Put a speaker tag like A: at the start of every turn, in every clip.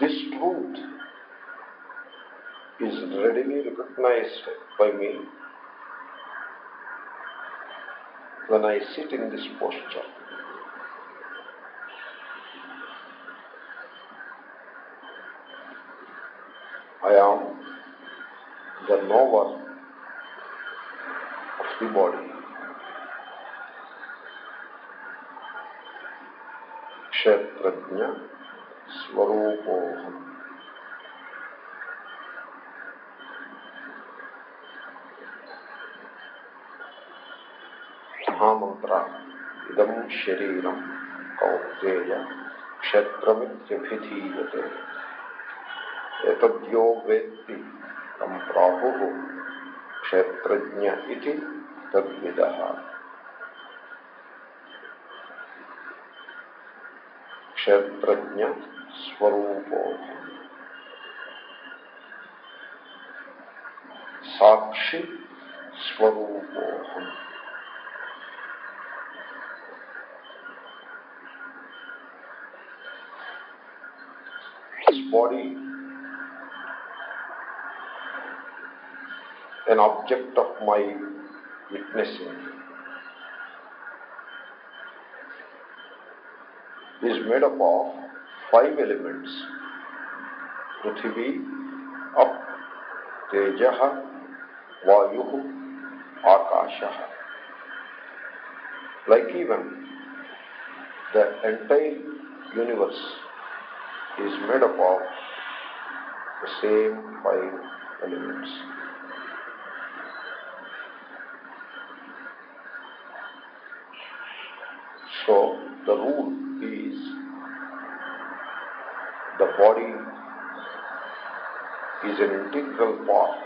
A: This truth is readily recognized by me when I sit in this posture. I am the knower of the body. Kshetrajna స్వరూపోహం మహామంత్ర ఇదం శరీరం కౌంతేయ క్షేత్రమిత్యభిధీయతే ఏతద్యో వేత్తి తం ప్రాహు క్షేత్రజ్ఞ ఇది తద్విద క్షేత్రజ్ఞ स्वरूप साक्षी स्वरूप His body, an object of my witnessing, is made up of five elements Prithvi, Up, Tejaha, Vayuhu, Akashaha. Like even the entire universe is made up of the same five elements. So the rule the body is an integral part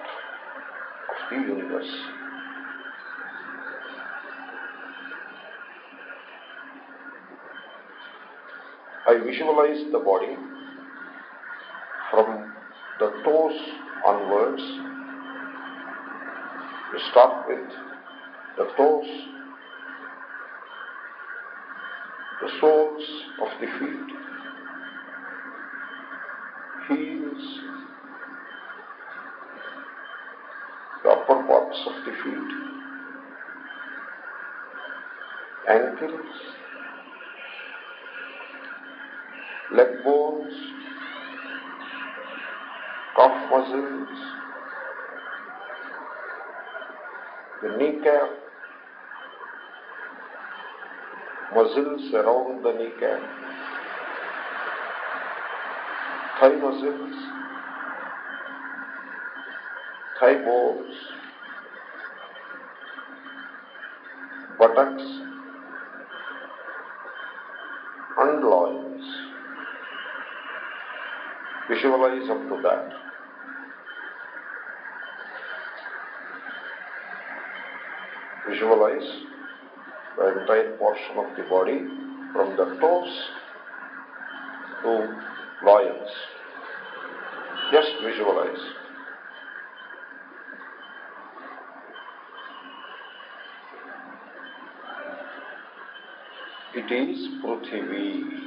A: of the universe. I visualize the body from the toes onwards. We start with the toes the soles of the feet, heels, the upper parts of the feet, ankles, leg bones, calf muscles, the kneecap, muscles around the kneecap, thigh muscles, thigh bones, buttocks, and loins. Visualize up to that. Visualize the entire portion of the body from the toes to loins. Just visualize. It is Prithvi.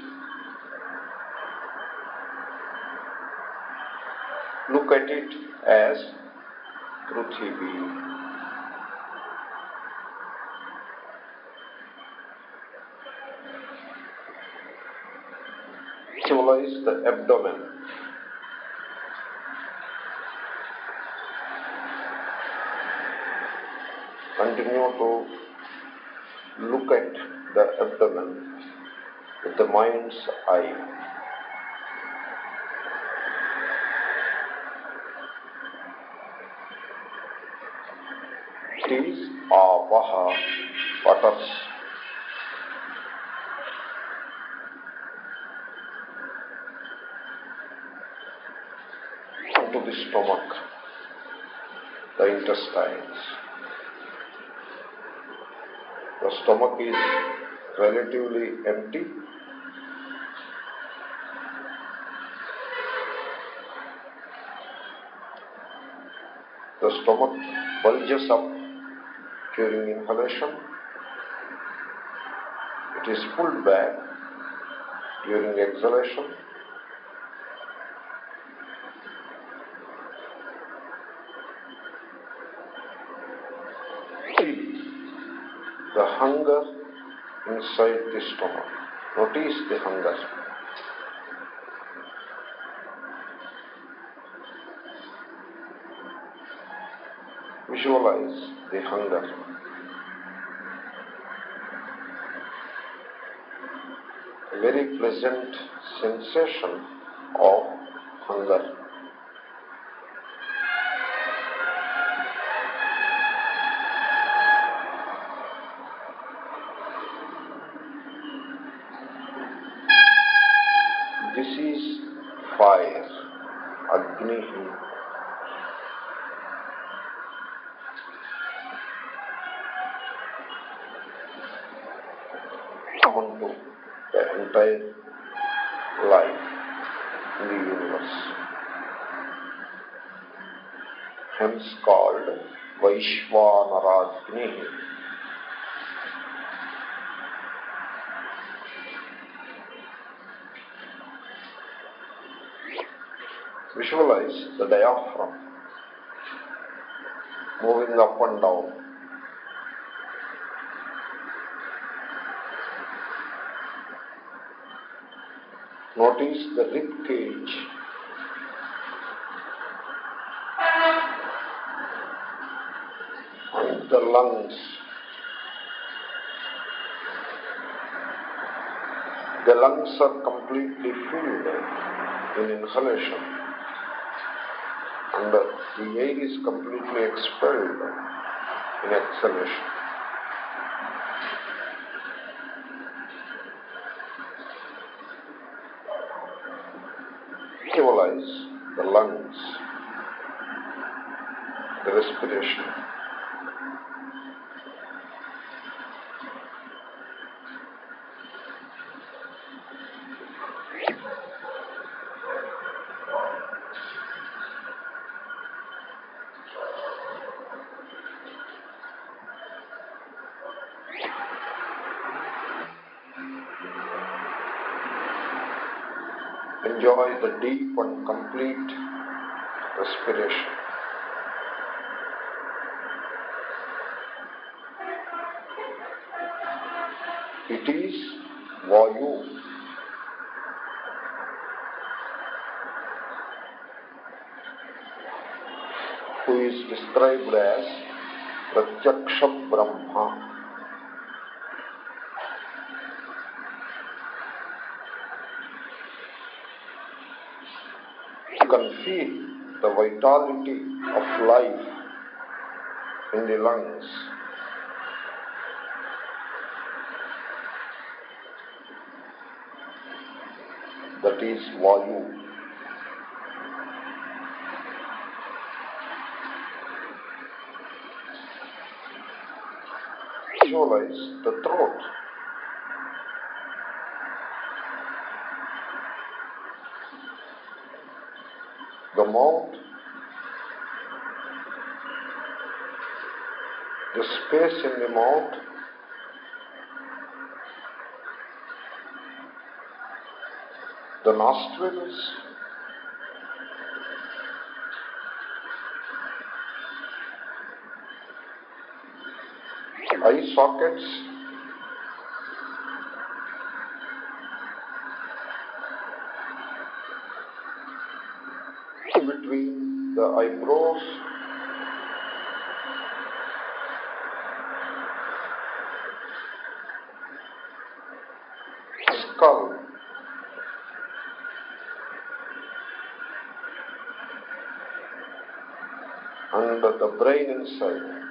A: Look at it as Prithvi. The abdomen. Continue to look at the abdomen with the mind's eye. It is Avaha, waters. Into the stomach, the intestines. The stomach is relatively empty. The stomach bulges up during inhalation. It is pulled back during exhalation.
B: Hunger inside the stomach. Notice the hunger. Visualize the hunger. A very pleasant sensation of hunger. Hence called Vaishvanaragni. Visualize the diaphragm moving up and down. Notice the rib cage. Lungs. The lungs are completely filled in inhalation and the air is completely expelled in exhalation. Visualize the lungs, the respiration. Enjoy the deep and complete respiration. It is Vayu. Who is described as Pratyaksha Brahma. You can feel the vitality of life in the lungs. That is Vayu. Visualize the throat. The mouth, the space in the mouth, the nostrils, eye sockets, between the eyebrows, skull, and the brain inside.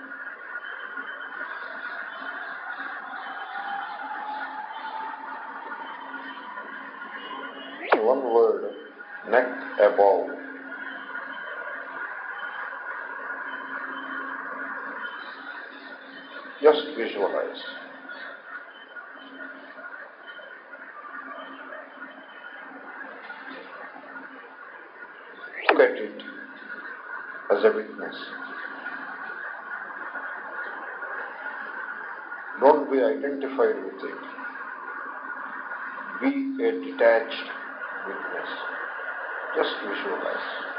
B: One word, neck above. Just visualize. Look at it as a witness. Don't be identified with it. Be a detached witness. Just visualize.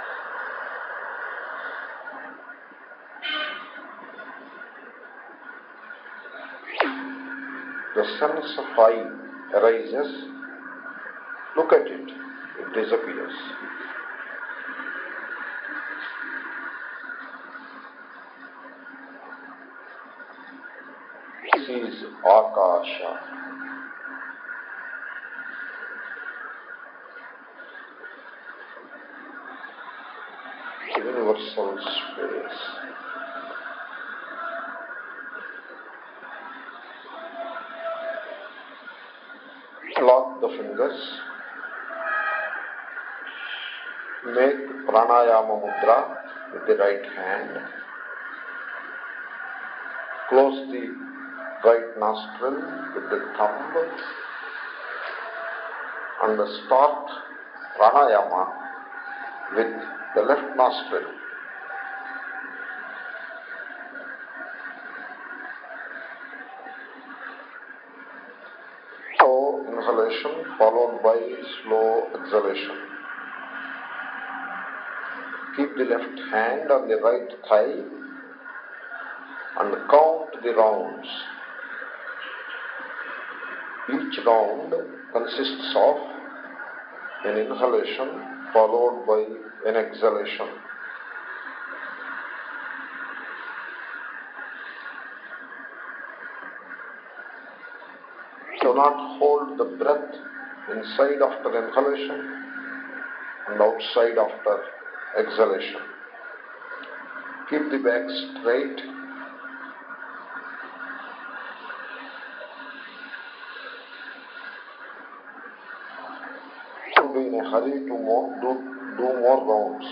B: the sense of I arises, look at it, it disappears. Akasha. Universal space. Lock the fingers. Make pranayama mudra with the right hand. Close the right nostril with the thumb and start pranayama with the left nostril. Slow inhalation followed by slow exhalation. Keep the left hand on the right thigh and count the rounds. Each round consists of an inhalation followed by an exhalation. Do not hold the breath inside after inhalation and outside after exhalation. Keep the back straight. Don't be in a hurry to more, do, do more rounds.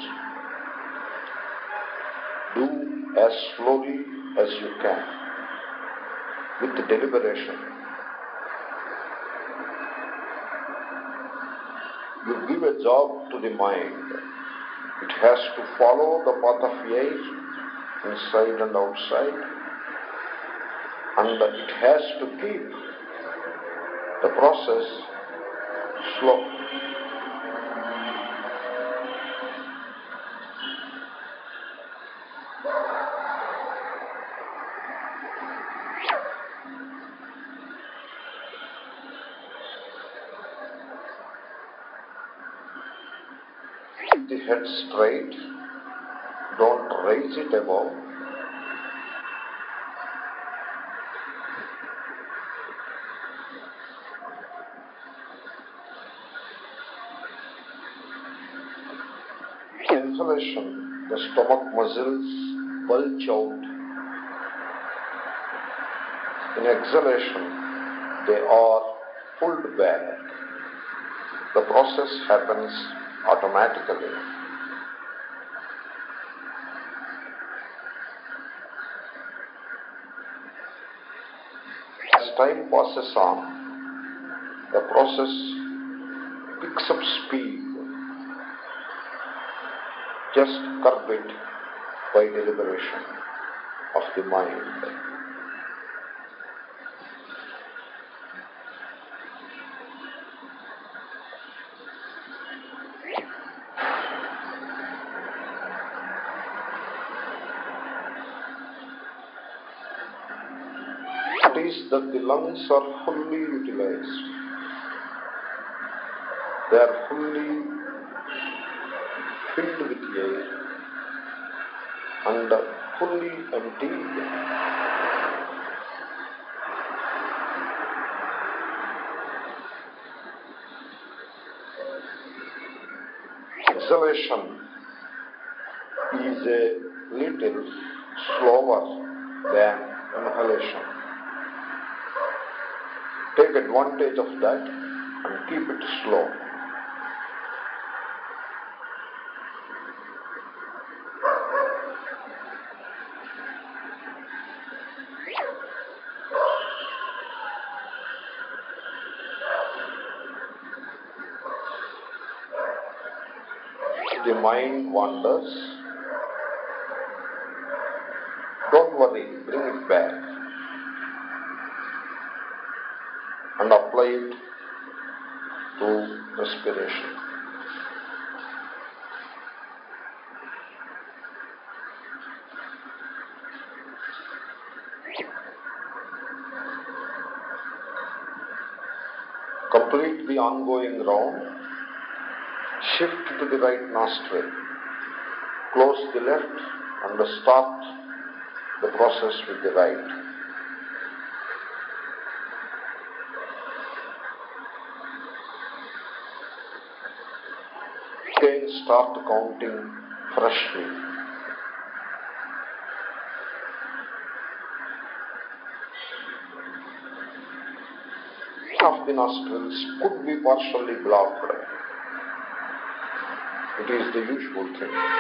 B: Do as slowly as you can with deliberation. You give a job to the mind. It has to follow the path of air inside and outside, and it has to keep the process slow. Head straight. Don't raise it above. Inhalation, the stomach muscles bulge out. In exhalation, they are pulled back. The process happens automatically. As time passes on, the process picks up speed. Just curb it by deliberation of the mind. That the lungs are fully utilized. They are fully filled with air and fully empty. Exhalation is a little slower than inhalation. Take advantage of that and keep it slow. The mind wanders. Don't worry, bring it back it to respiration. Complete the ongoing round. Shift to the right nostril. Close the left and start the process with the right. Again start counting freshly. of the nostrils could be partially blocked. It is the usual thing.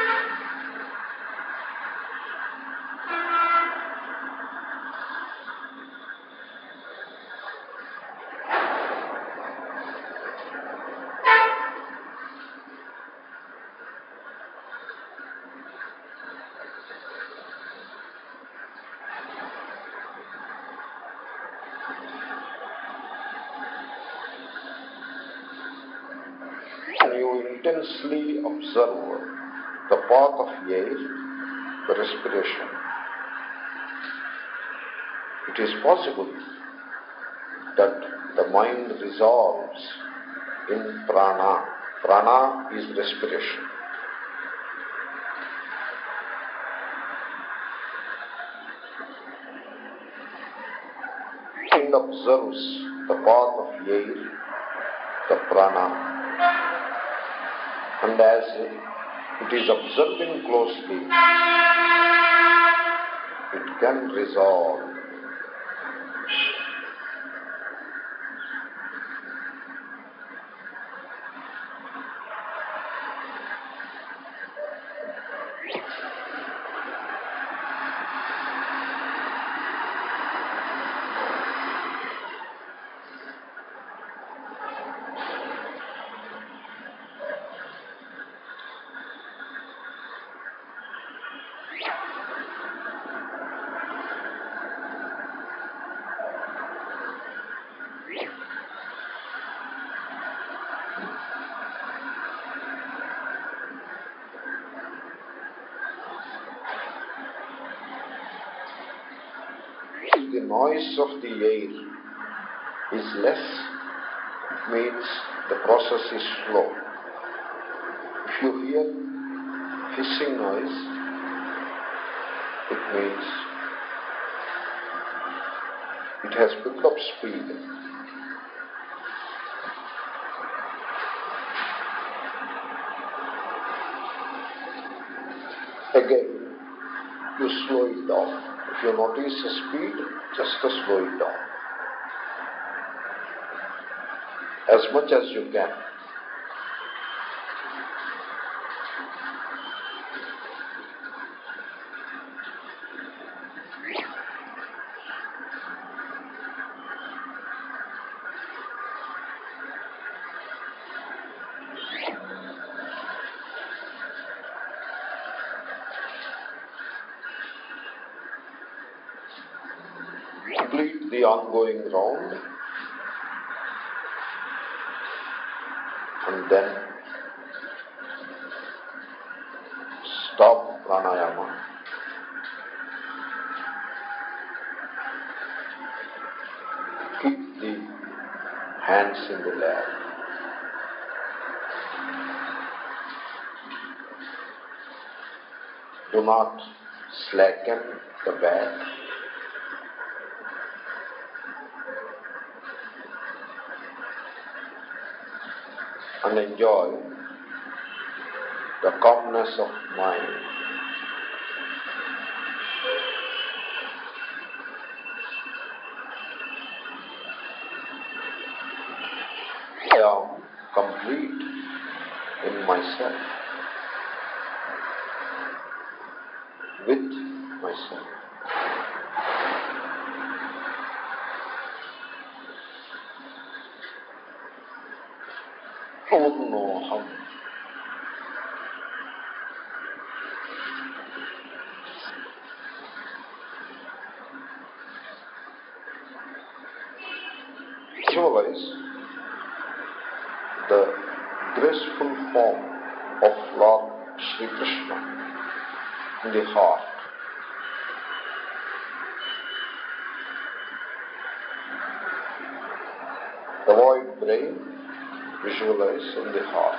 B: And you intensely observe the path of air, the respiration. It is possible that the mind resolves in prana. Prana is respiration. And observes the path of air, the prana, and as it is observing closely, it can resolve. If the noise of the air is less, it means the process is slow. If you hear hissing noise, it means it has picked up speed. Again, you slow it down. If you notice the speed, just slow it down. As much as you can. Ongoing round and then stop pranayama. Keep the hands in the lap. Do not slacken the back. And enjoy the calmness of mind. I am complete in myself, with myself. Allah. The graceful form of Lord Sri Krishna in the heart. The void brain visualize in the heart.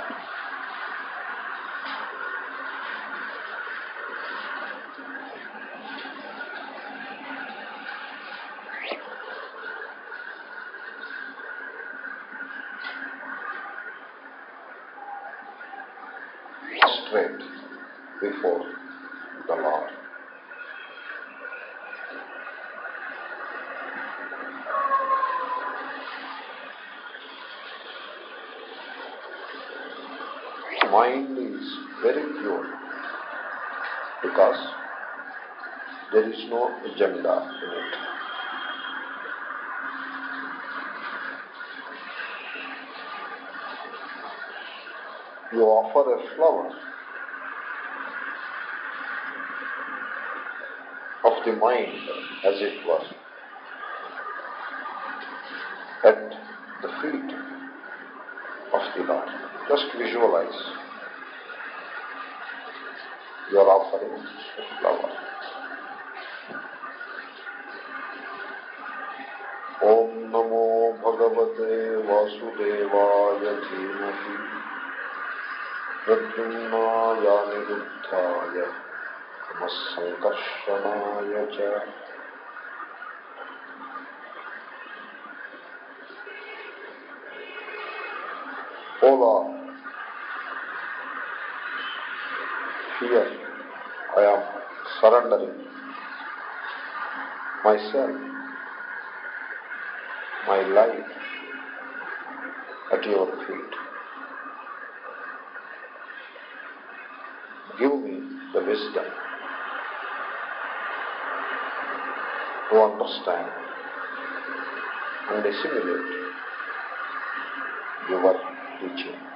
B: Straight before the Lord. Mind is very pure because there is no agenda in it. You offer a flower of the mind, as it were, at the feet of the Lord. Just visualize. You are offering a flower. ॐ नमो भगवते वासुदेवाय धीमहि प्रद्युम्नायानिरुद्धाय नमः च myself, my life at your feet. Give me the wisdom to understand and assimilate your teaching.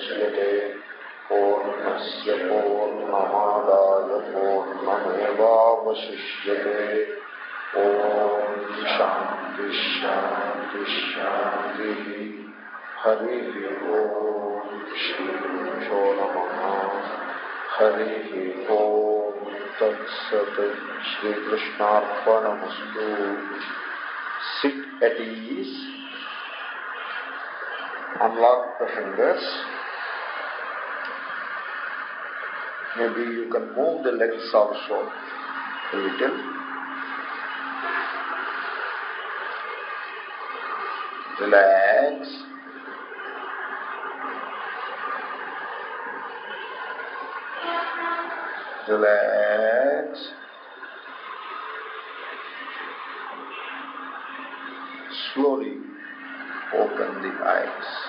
B: يكون نس يكون نم ہری Om unlock the fingers Maybe you can move the legs also a little. Relax. Relax. slowly open the eyes.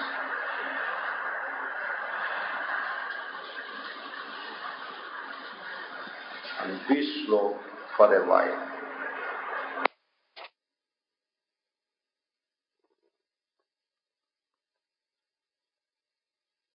B: Slow for a while.